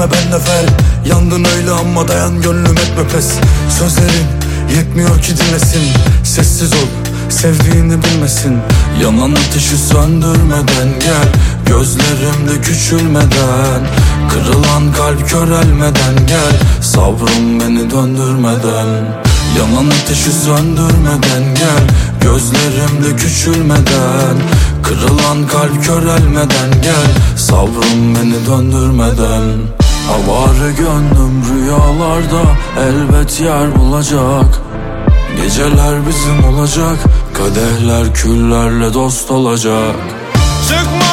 deme ben nefer Yandın öyle ama dayan gönlüm etme pes Sözlerin yetmiyor ki dinlesin. Sessiz ol sevdiğini bilmesin. Yanan ateşi söndürmeden gel. Gözlerimde küçülmeden. Kırılan kalp körelmeden gel. Sabrım beni döndürmeden. Yanan ateşi söndürmeden gel. Gözlerimde küçülmeden. Kırılan kalp körelmeden gel. Sabrım beni döndürmeden Avare gönlüm rüyalarda elbet yer bulacak. Geceler bizim olacak Kadehler küllerle dost olacak. Çıkma